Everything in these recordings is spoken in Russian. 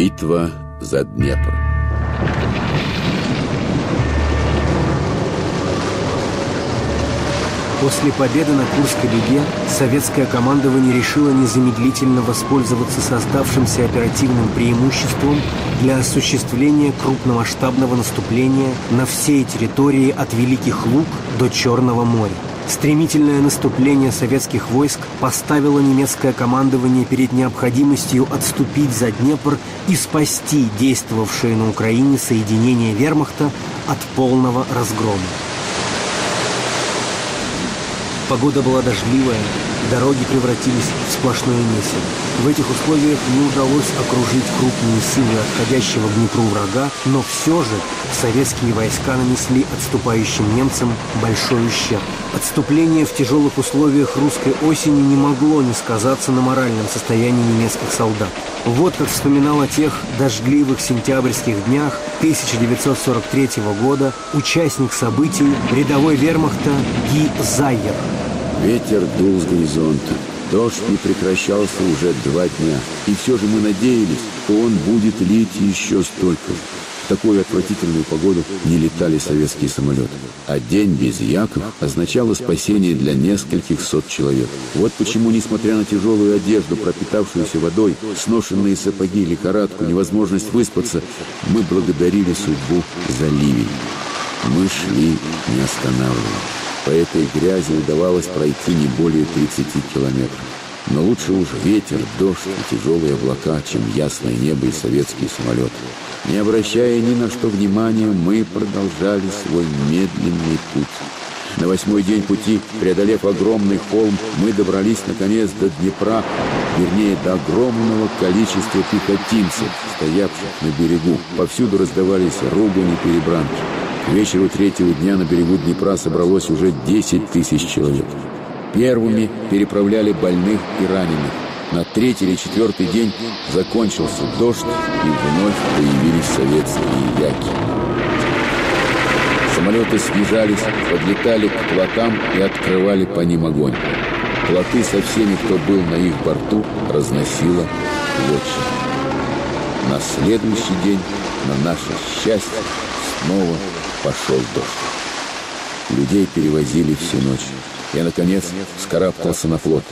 Битва за Днепр. После победы на Курской дуге советское командование решило незамедлительно воспользоваться создавшимся оперативным преимуществом для осуществления крупномасштабного наступления на всей территории от Великих Луг до Черного моря. Стремительное наступление советских войск поставило немецкое командование перед необходимостью отступить за Днепр и спасти действовавшие на Украине соединения вермахта от полного разгрома. Погода была дождливая, дороги превратились в сплошное месиво. В этих условиях не удалось окружить крупные силы отходящего к Днепру врага, но все же советские войска нанесли отступающим немцам большой ущерб. Отступление в тяжелых условиях русской осени не могло не сказаться на моральном состоянии немецких солдат. Вот как вспоминал о тех дождливых сентябрьских днях 1943 года участник событий рядовой вермахта Ги Зайер. Ветер дул с горизонта. Дождь не прекращался уже два дня. И все же мы надеялись, что он будет лить еще столько. Такую отвратительную погоду не летали советские самолеты. А день без Яков означало спасение для нескольких сот человек. Вот почему, несмотря на тяжелую одежду, пропитавшуюся водой, сношенные сапоги, лихорадку, невозможность выспаться, мы благодарили судьбу за ливень. Мы шли, не останавливаясь. По этой грязи удавалось пройти не более 30 километров. Но лучше уж ветер, дождь и тяжелые облака, чем ясное небо и советские самолеты. Не обращая ни на что внимания, мы продолжали свой медленный путь. На восьмой день пути, преодолев огромный холм, мы добрались наконец до Днепра, вернее, до огромного количества пехотинцев, стоявших на берегу. Повсюду раздавались ругани и перебранки. К вечеру третьего дня на берегу Днепра собралось уже 10 тысяч человек. Первыми переправляли больных и раненых. На третий или четвертый день закончился дождь, и вновь появились советские яки. Самолеты съезжались, подлетали к плотам и открывали по ним огонь. Плоты со всеми, кто был на их борту, разносило клочья. На следующий день, на наше счастье, снова пошел дождь. Людей перевозили всю ночь. Я, наконец, вскарабкался на флот.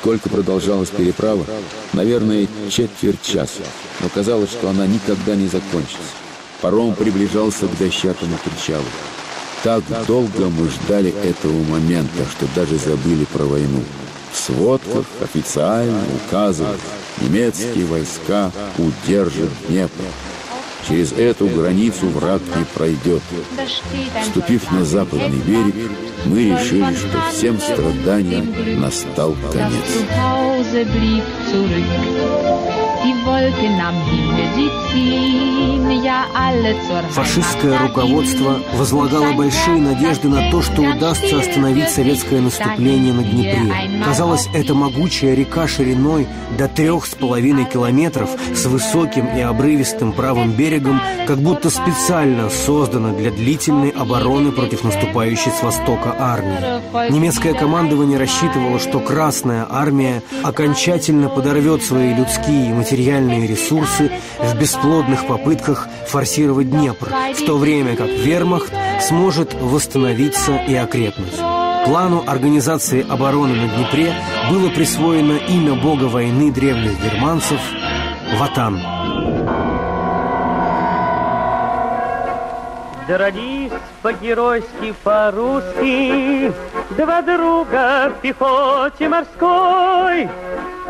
Сколько продолжалась переправа? Наверное, четверть часа. Но казалось, что она никогда не закончится. Паром приближался к дощатому причалу. Так долго мы ждали этого момента, что даже забыли про войну. В сводках официально указывают, немецкие войска удержат Днепр. Через эту границу враг не пройдет. Вступив на западный берег, мы решили, что всем страданиям настал конец. Фашистское руководство возлагало большие надежды на то, что удастся остановить советское наступление на Днепре. Казалось, эта могучая река шириной до трех с половиной километров с высоким и обрывистым правым берегом как будто специально создана для длительной обороны против наступающей с востока армии. Немецкое командование рассчитывало, что Красная армия окончательно подорвет свои людские и материальные ресурсы в бесплодных попытках форсировать Днепр, в то время как вермахт сможет восстановиться и окрепнуть. Плану Организации обороны на Днепре было присвоено имя бога войны древних германцев Ватан. Дрались по-геройски, по-русски Два друга в пехоте морской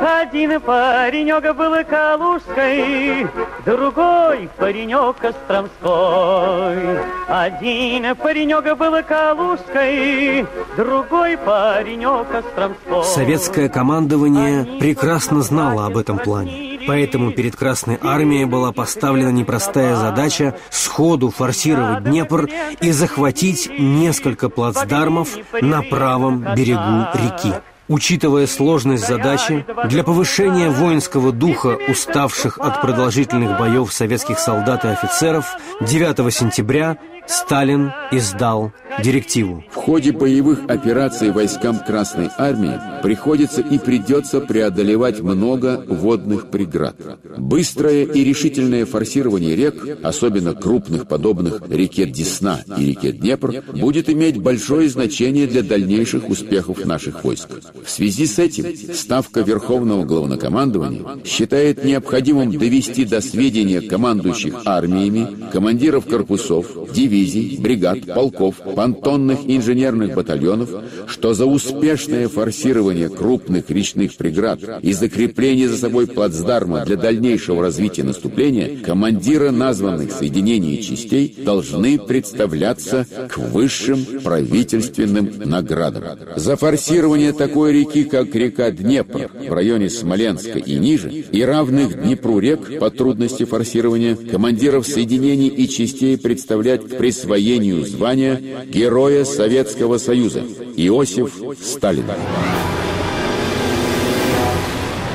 Один паренек был Калужской, другой паренек Костромской. Один паренек был Калужской, другой паренек Костромской. Советское командование прекрасно знало об этом плане. Поэтому перед Красной Армией была поставлена непростая задача сходу форсировать Днепр и захватить несколько плацдармов на правом берегу реки. Учитывая сложность задачи, для повышения воинского духа уставших от продолжительных боев советских солдат и офицеров 9 сентября Сталин издал директиву. В ходе боевых операций войскам Красной Армии приходится и придется преодолевать много водных преград. Быстрое и решительное форсирование рек, особенно крупных, подобных реке Десна и реке Днепр, будет иметь большое значение для дальнейших успехов наших войск. В связи с этим Ставка Верховного Главнокомандования считает необходимым довести до сведения командующих армиями, командиров корпусов, дивизий, бригад, полков, понтонных инженерных батальонов, что за успешное форсирование крупных речных преград и закрепление за собой плацдарма для дальнейшего развития наступления командира названных соединений и частей должны представляться к высшим правительственным наградам. За форсирование такой реки, как река Днепр в районе Смоленска и ниже, и равных Днепру рек по трудности форсирования, командиров соединений и частей представлять к присвоению звания Героя Советского Союза Иосиф Сталин.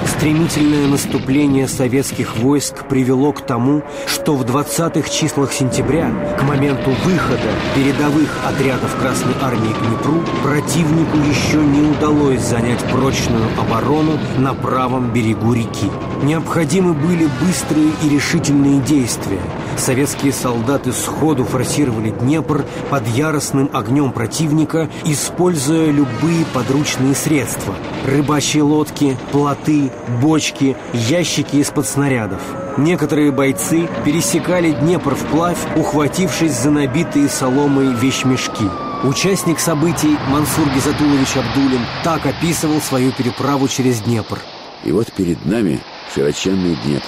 Стремительное наступление советских войск привело к тому, что в 20-х числах сентября, к моменту выхода передовых отрядов Красной Армии к Днепру, противнику еще не удалось занять прочную оборону на правом берегу реки. Необходимы были быстрые и решительные действия. Советские солдаты сходу форсировали Днепр под яростным огнем противника, используя любые подручные средства – рыбачьи лодки, плоты, бочки, ящики из-под снарядов. Некоторые бойцы пересекали Днепр вплавь, ухватившись за набитые соломой вещмешки. Участник событий Мансур Гизатулович Абдулин так описывал свою переправу через Днепр. И вот перед нами широченный Днепр,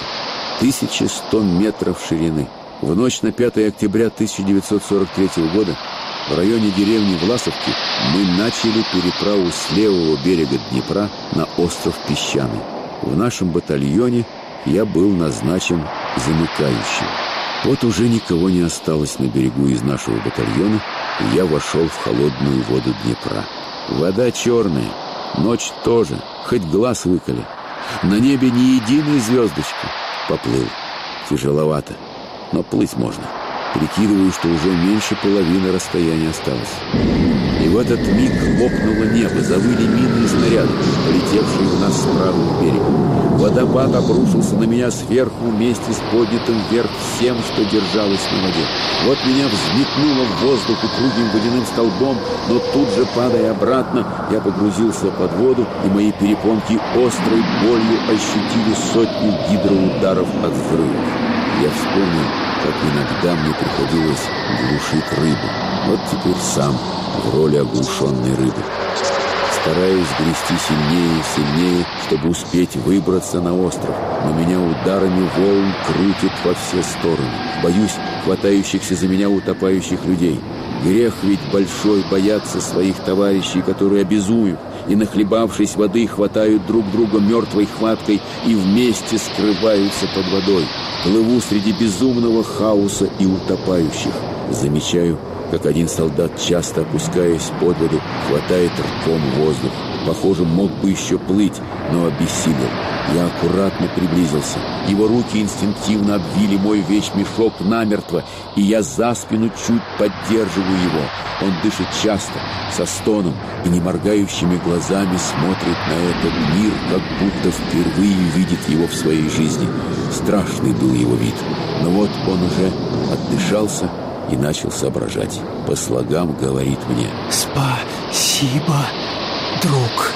1100 метров ширины. В ночь на 5 октября 1943 года в районе деревни Власовки мы начали переправу с левого берега Днепра на остров Песчаный. В нашем батальоне я был назначен замыкающим. Вот уже никого не осталось на берегу из нашего батальона, и я вошел в холодную воду Днепра. Вода черная, ночь тоже, хоть глаз выколи. На небе ни единой звездочки. Поплыл. Тяжеловато, но плыть можно. Прикидываю, что уже меньше половины расстояния осталось. И в этот миг лопнуло небо, завыли мины и снаряды, полетевшие в нас с правого берега. Водопад обрушился на меня сверху вместе с поднятым вверх всем, что держалось на воде. Вот меня взметнуло в воздух упругим водяным столбом, но тут же, падая обратно, я погрузился под воду, и мои перепонки острой болью ощутили сотню гидроударов от взрывов. Я вспомнил, как иногда мне приходилось глушить рыбу. Вот теперь сам в роли оглушенной рыбы. Стараюсь грести сильнее и сильнее, чтобы успеть выбраться на остров, но меня ударами волн крутит во все стороны. Боюсь хватающихся за меня утопающих людей. Грех ведь большой бояться своих товарищей, которые обезуют, и, нахлебавшись воды, хватают друг друга мертвой хваткой и вместе скрываются под водой. Плыву среди безумного хаоса и утопающих. Замечаю, как один солдат, часто опускаясь под воду, хватает ртом воздух. Похоже, мог бы еще плыть, но обессилел. Я аккуратно приблизился. Его руки инстинктивно обвили мой вещмешок намертво, и я за спину чуть поддерживаю его. Он дышит часто, со стоном, и неморгающими глазами смотрит на этот мир, как будто впервые видит его в своей жизни. Страшный был его вид. Но вот он уже отдышался и начал соображать. По слогам говорит мне «Спасибо, друг».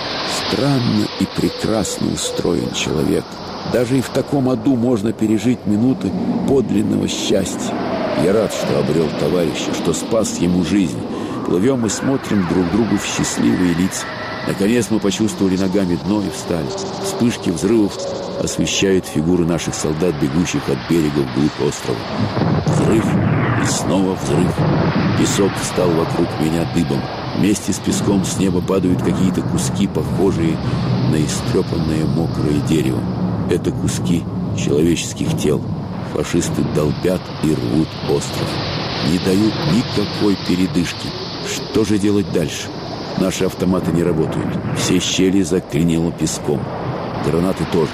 Странно и прекрасно устроен человек. Даже и в таком аду можно пережить минуты подлинного счастья. Я рад, что обрел товарища, что спас ему жизнь. Плывем и смотрим друг другу в счастливые лица. Наконец мы почувствовали ногами дно и встали. Вспышки взрывов освещают фигуры наших солдат, бегущих от берега вглубь острова. Взрыв и снова взрыв. Песок встал вокруг меня дыбом. Вместе с песком с неба падают какие-то куски, похожие на истрепанное мокрое дерево. Это куски человеческих тел. Фашисты долбят и рвут остров. Не дают никакой передышки. Что же делать дальше? Наши автоматы не работают. Все щели заклинило песком. Гранаты тоже.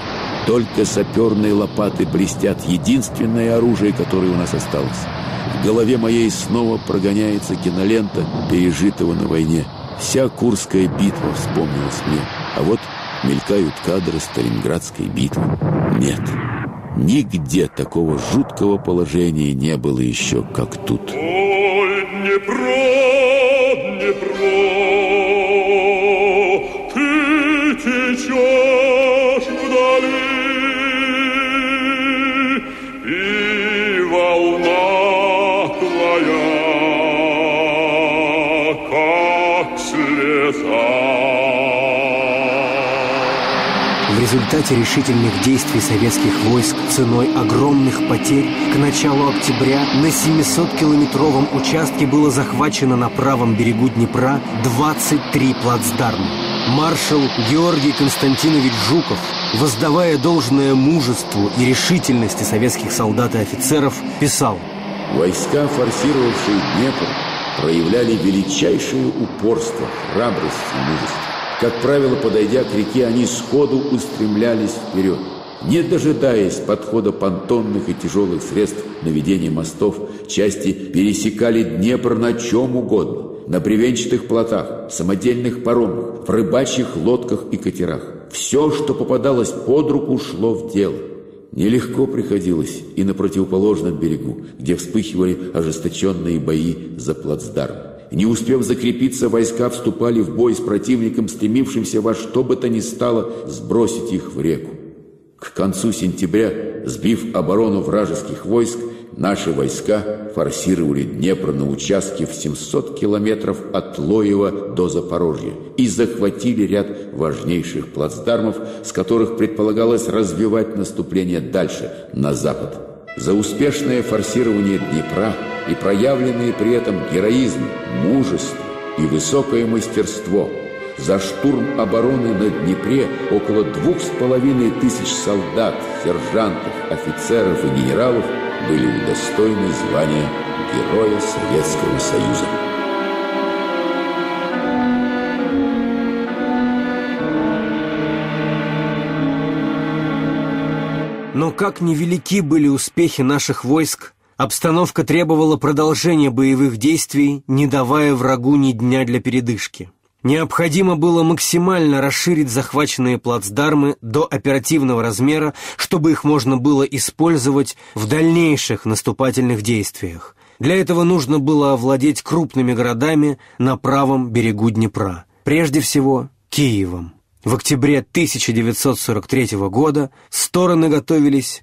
Только саперные лопаты блестят. Единственное оружие, которое у нас осталось. В голове моей снова прогоняется кинолента пережитого на войне. Вся Курская битва вспомнилась мне. А вот мелькают кадры Сталинградской битвы. Нет, нигде такого жуткого положения не было еще, как тут. Результате решительных действий советских войск ценой огромных потерь к началу октября на 700-километровом участке было захвачено на правом берегу Днепра 23 плацдарма. Маршал Георгий Константинович Жуков, воздавая должное мужеству и решительности советских солдат и офицеров, писал Войска, форсировавшие Днепр, проявляли величайшее упорство, храбрость и мужество. Как правило, подойдя к реке, они сходу устремлялись вперед. Не дожидаясь подхода понтонных и тяжелых средств наведения мостов, части пересекали Днепр на чем угодно. На бревенчатых плотах, самодельных паромах, в рыбачьих лодках и катерах. Все, что попадалось под руку, шло в дело. Нелегко приходилось и на противоположном берегу, где вспыхивали ожесточенные бои за плацдарм. Не успев закрепиться, войска вступали в бой с противником, стремившимся во что бы то ни стало сбросить их в реку. К концу сентября, сбив оборону вражеских войск, наши войска форсировали Днепр на участке в 700 километров от Лоева до Запорожья и захватили ряд важнейших плацдармов, с которых предполагалось развивать наступление дальше, на запад. За успешное форсирование Днепра и проявленные при этом героизм, мужество и высокое мастерство – за штурм обороны на Днепре около двух с половиной тысяч солдат, сержантов, офицеров и генералов были удостоены звания Героя Советского Союза. Но как невелики были успехи наших войск, обстановка требовала продолжения боевых действий, не давая врагу ни дня для передышки. Необходимо было максимально расширить захваченные плацдармы до оперативного размера, чтобы их можно было использовать в дальнейших наступательных действиях. Для этого нужно было овладеть крупными городами на правом берегу Днепра, прежде всего Киевом. В октябре 1943 года стороны готовились